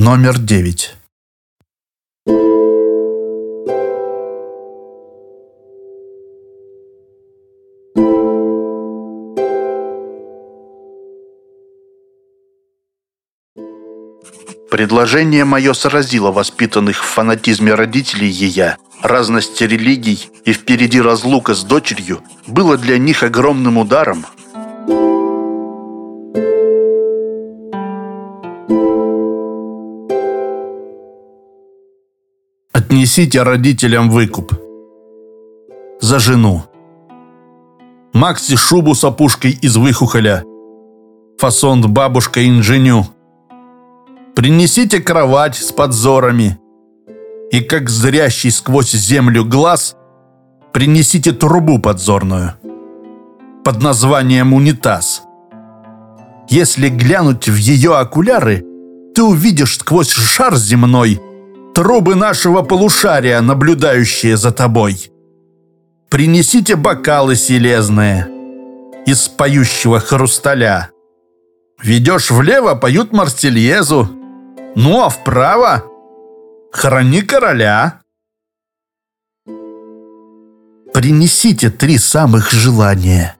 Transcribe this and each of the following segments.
Номер девять. Предложение мое сразило воспитанных в фанатизме родителей ея. Разность религий и впереди разлука с дочерью было для них огромным ударом. Отнесите родителям выкуп. За жену. Макси шубу с опушкой из выхухоля. Фасон бабушка-инженю. Принесите кровать с подзорами. И как зрящий сквозь землю глаз, принесите трубу подзорную. Под названием унитаз. Если глянуть в ее окуляры, ты увидишь сквозь шар земной трубы нашего полушария, наблюдающие за тобой. Принесите бокалы селезные из поющего хрусталя. Ведешь влево, поют Марсельезу, ну а вправо храни короля. Принесите три самых желания,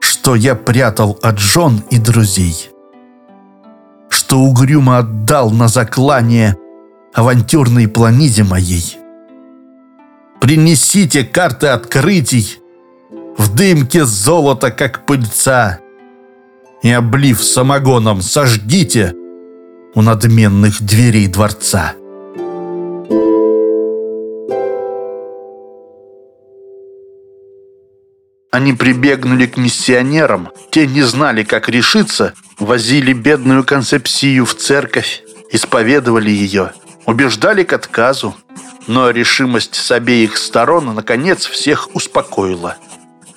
что я прятал от жен и друзей, что угрюмо отдал на заклание авантюрной планиде моей. Принесите карты открытий, в дымке золота, как пыльца, и, облив самогоном, сожгите — у надменных дверей дворца. Они прибегнули к миссионерам, те не знали, как решиться, возили бедную концепцию в церковь, исповедовали ее, убеждали к отказу, но решимость с обеих сторон, наконец, всех успокоила.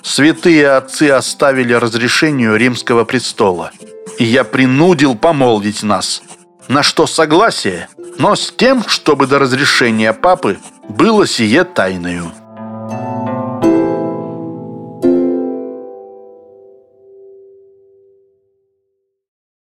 Святые отцы оставили разрешению римского престола, и я принудил помолвить нас, на что согласие, но с тем, чтобы до разрешения папы было сие тайною.